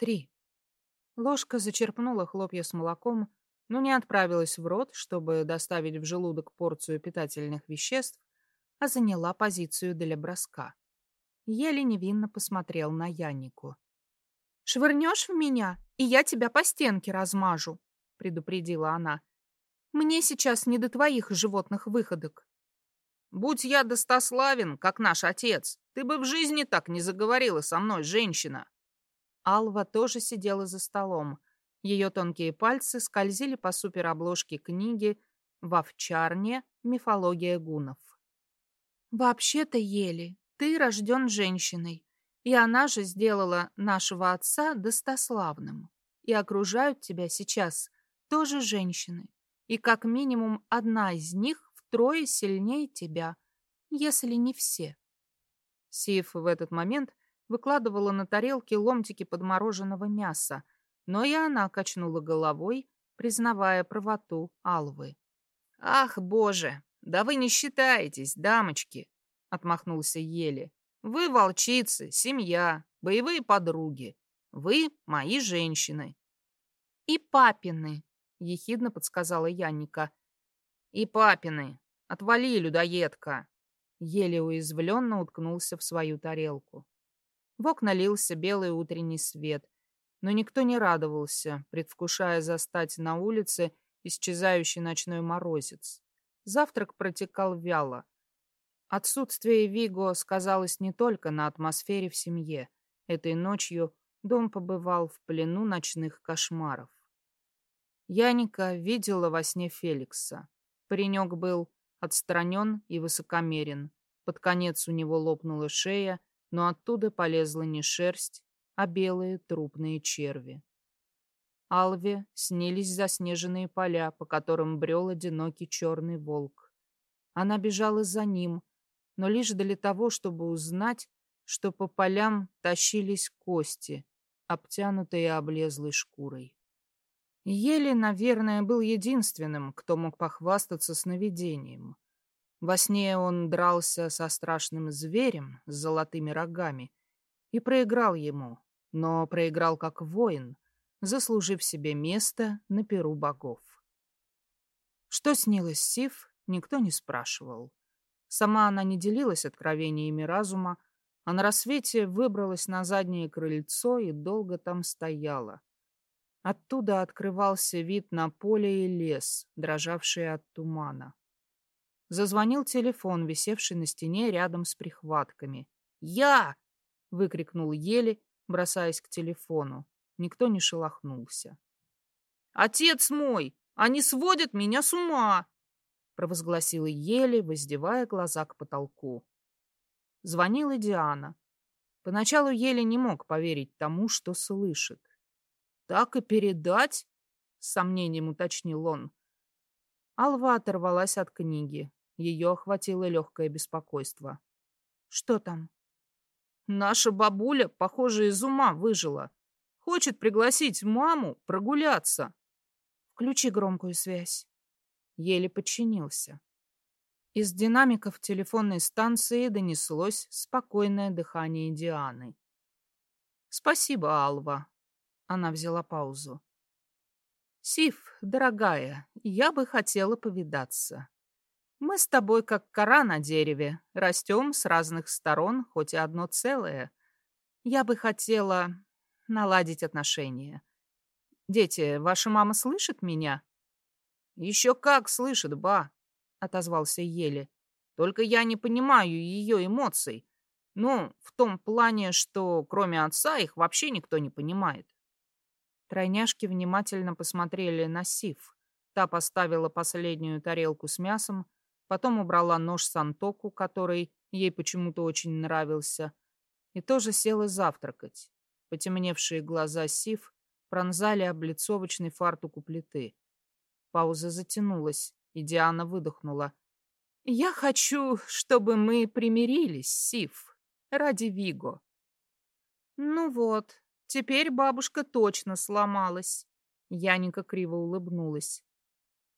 Три. Ложка зачерпнула хлопья с молоком, но не отправилась в рот, чтобы доставить в желудок порцию питательных веществ, а заняла позицию для броска. Еле невинно посмотрел на Янику. «Швырнешь в меня, и я тебя по стенке размажу», — предупредила она. «Мне сейчас не до твоих животных выходок». «Будь я достославен, как наш отец, ты бы в жизни так не заговорила со мной, женщина». Алва тоже сидела за столом. Ее тонкие пальцы скользили по суперобложке книги «В овчарне. Мифология гунов». «Вообще-то, Ели, ты рожден женщиной, и она же сделала нашего отца достославным. И окружают тебя сейчас тоже женщины, и как минимум одна из них втрое сильнее тебя, если не все». Сив в этот момент выкладывала на тарелке ломтики подмороженного мяса, но и она качнула головой, признавая правоту Алвы. «Ах, боже, да вы не считаетесь, дамочки!» — отмахнулся Еле. «Вы волчицы, семья, боевые подруги. Вы мои женщины». «И папины», — ехидно подсказала Янника. «И папины. Отвали, людоедка!» Еле уязвленно уткнулся в свою тарелку. В окна лился белый утренний свет, но никто не радовался, предвкушая застать на улице исчезающий ночной морозец. Завтрак протекал вяло. Отсутствие Виго сказалось не только на атмосфере в семье. Этой ночью дом побывал в плену ночных кошмаров. Яника видела во сне Феликса. Паренек был отстранен и высокомерен. Под конец у него лопнула шея, но оттуда полезла не шерсть, а белые трупные черви. Алве снились заснеженные поля, по которым брел одинокий черный волк. Она бежала за ним, но лишь для того, чтобы узнать, что по полям тащились кости, обтянутые облезлой шкурой. Еле, наверное, был единственным, кто мог похвастаться сновидением. Во сне он дрался со страшным зверем с золотыми рогами и проиграл ему, но проиграл как воин, заслужив себе место на перу богов. Что снилось Сив, никто не спрашивал. Сама она не делилась откровениями разума, а на рассвете выбралась на заднее крыльцо и долго там стояла. Оттуда открывался вид на поле и лес, дрожавший от тумана. Зазвонил телефон, висевший на стене рядом с прихватками. «Я!» — выкрикнул Еле, бросаясь к телефону. Никто не шелохнулся. «Отец мой! Они сводят меня с ума!» — провозгласила Еле, воздевая глаза к потолку. Звонила Диана. Поначалу Еле не мог поверить тому, что слышит. «Так и передать?» — с сомнением уточнил он. Алва оторвалась от книги. Ее охватило легкое беспокойство. «Что там?» «Наша бабуля, похоже, из ума выжила. Хочет пригласить маму прогуляться». «Включи громкую связь». Еле подчинился. Из динамиков телефонной станции донеслось спокойное дыхание Дианы. «Спасибо, Алва». Она взяла паузу. «Сив, дорогая, я бы хотела повидаться. Мы с тобой как кора на дереве, растем с разных сторон, хоть и одно целое. Я бы хотела наладить отношения. Дети, ваша мама слышит меня? Еще как слышит, ба, отозвался Еле. Только я не понимаю ее эмоций. Ну, в том плане, что кроме отца их вообще никто не понимает. Тройняшки внимательно посмотрели на Сив. Та поставила последнюю тарелку с мясом, Потом убрала нож Сантоку, который ей почему-то очень нравился, и тоже села завтракать. Потемневшие глаза Сив пронзали облицовочный фартук у плиты. Пауза затянулась, и Диана выдохнула. «Я хочу, чтобы мы примирились, Сив, ради Виго». «Ну вот, теперь бабушка точно сломалась». Яника криво улыбнулась.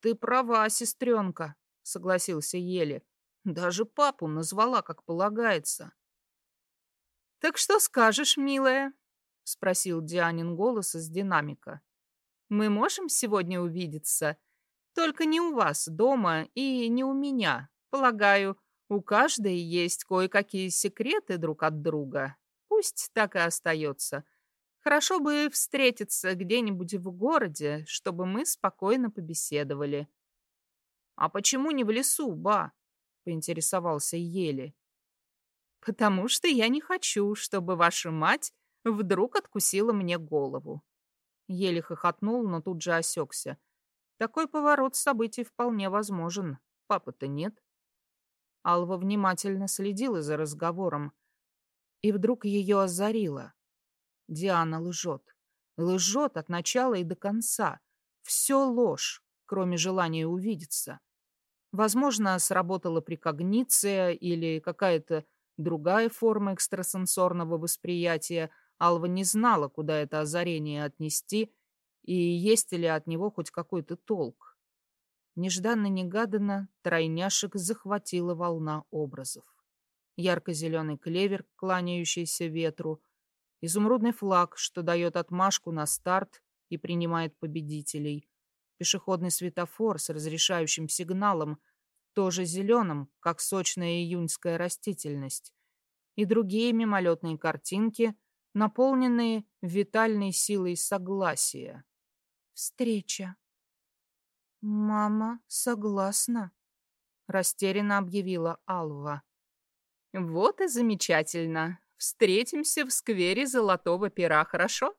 «Ты права, сестренка согласился Еле. Даже папу назвала, как полагается. Так что скажешь, милая? — спросил Дианин голос из динамика. «Мы можем сегодня увидеться? Только не у вас дома и не у меня. Полагаю, у каждой есть кое-какие секреты друг от друга. Пусть так и остается. Хорошо бы встретиться где-нибудь в городе, чтобы мы спокойно побеседовали». «А почему не в лесу, ба?» — поинтересовался Ели. «Потому что я не хочу, чтобы ваша мать вдруг откусила мне голову. Еле хохотнул, но тут же осекся. Такой поворот событий вполне возможен. Папы-то нет. Алва внимательно следила за разговором. И вдруг ее озарило. Диана лжет. Лжет от начала и до конца. Все ложь, кроме желания увидеться. Возможно, сработала прикогниция или какая-то другая форма экстрасенсорного восприятия — Алва не знала, куда это озарение отнести и есть ли от него хоть какой-то толк. Нежданно-негаданно тройняшек захватила волна образов. Ярко-зеленый клевер, кланяющийся ветру, изумрудный флаг, что дает отмашку на старт и принимает победителей, пешеходный светофор с разрешающим сигналом, тоже зеленым, как сочная июньская растительность, и другие мимолетные картинки, наполненные витальной силой согласия. Встреча. «Мама согласна», — растерянно объявила Алва. «Вот и замечательно. Встретимся в сквере Золотого Пера, хорошо?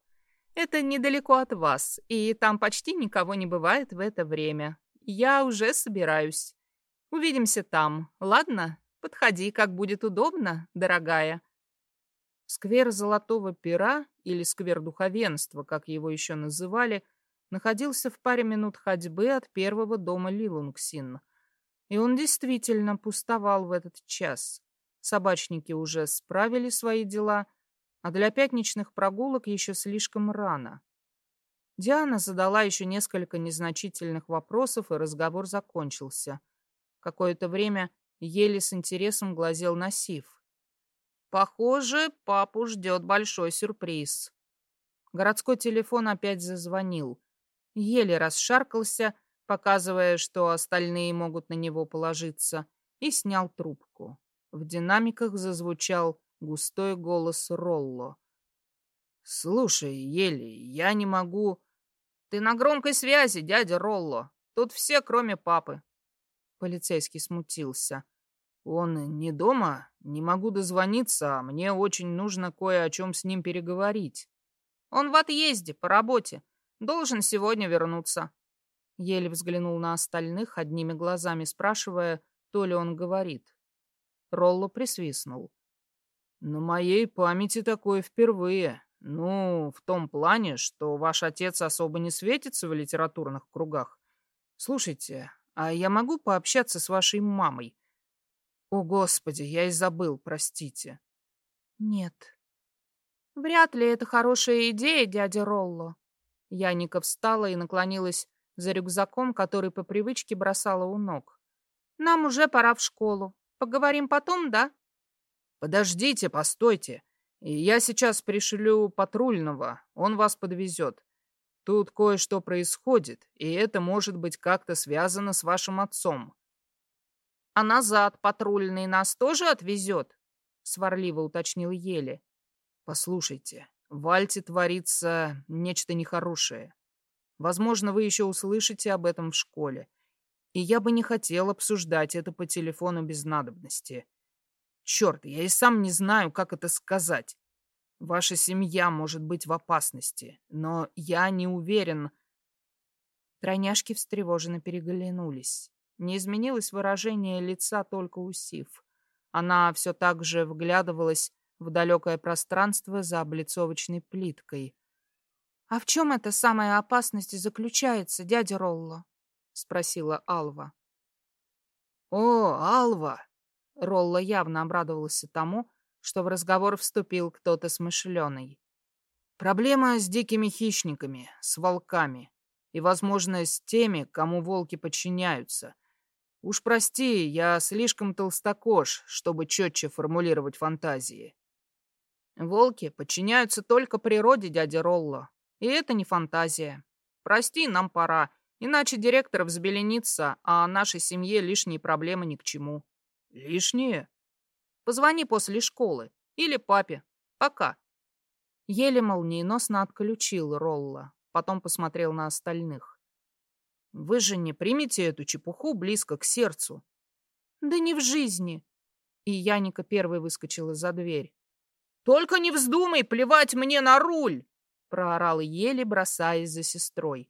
Это недалеко от вас, и там почти никого не бывает в это время. Я уже собираюсь. Увидимся там, ладно? Подходи, как будет удобно, дорогая». Сквер Золотого Пера, или сквер Духовенства, как его еще называли, находился в паре минут ходьбы от первого дома Лилунгсин. И он действительно пустовал в этот час. Собачники уже справили свои дела, а для пятничных прогулок еще слишком рано. Диана задала еще несколько незначительных вопросов, и разговор закончился. Какое-то время еле с интересом глазел на Сив. Похоже, папу ждет большой сюрприз. Городской телефон опять зазвонил. Еле расшаркался, показывая, что остальные могут на него положиться, и снял трубку. В динамиках зазвучал густой голос Ролло. «Слушай, Ели, я не могу...» «Ты на громкой связи, дядя Ролло. Тут все, кроме папы». Полицейский смутился. Он не дома? Не могу дозвониться, а мне очень нужно кое о чем с ним переговорить. Он в отъезде, по работе. Должен сегодня вернуться. Еле взглянул на остальных, одними глазами спрашивая, то ли он говорит. Ролло присвистнул. На моей памяти такое впервые. Ну, в том плане, что ваш отец особо не светится в литературных кругах. Слушайте, а я могу пообщаться с вашей мамой? О, Господи, я и забыл, простите. Нет. Вряд ли это хорошая идея, дядя Ролло. Яника встала и наклонилась за рюкзаком, который по привычке бросала у ног. Нам уже пора в школу. Поговорим потом, да? Подождите, постойте. Я сейчас пришлю патрульного, он вас подвезет. Тут кое-что происходит, и это может быть как-то связано с вашим отцом. А назад патрульный нас тоже отвезет? Сварливо уточнил Еле. Послушайте, в Альте творится нечто нехорошее. Возможно, вы еще услышите об этом в школе. И я бы не хотел обсуждать это по телефону без надобности. Черт, я и сам не знаю, как это сказать. Ваша семья может быть в опасности, но я не уверен. Тройняшки встревоженно переглянулись. Не изменилось выражение лица только у Сив. Она все так же вглядывалась в далекое пространство за облицовочной плиткой. «А в чем эта самая опасность заключается, дядя Ролло?» — спросила Алва. «О, Алва!» — Ролло явно обрадовался тому, что в разговор вступил кто-то смышленый. «Проблема с дикими хищниками, с волками и, возможно, с теми, кому волки подчиняются, Уж прости, я слишком толстокож, чтобы четче формулировать фантазии. Волки подчиняются только природе дяди Ролло. И это не фантазия. Прости, нам пора. Иначе директор взбеленится, а нашей семье лишние проблемы ни к чему. Лишние? Позвони после школы. Или папе. Пока. Еле молниеносно отключил Ролла. Потом посмотрел на остальных. Вы же не примете эту чепуху близко к сердцу. Да не в жизни. И Яника первой выскочила за дверь. Только не вздумай плевать мне на руль! Проорал еле, бросаясь за сестрой.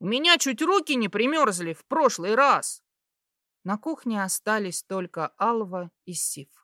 У меня чуть руки не примерзли в прошлый раз. На кухне остались только Алва и Сив.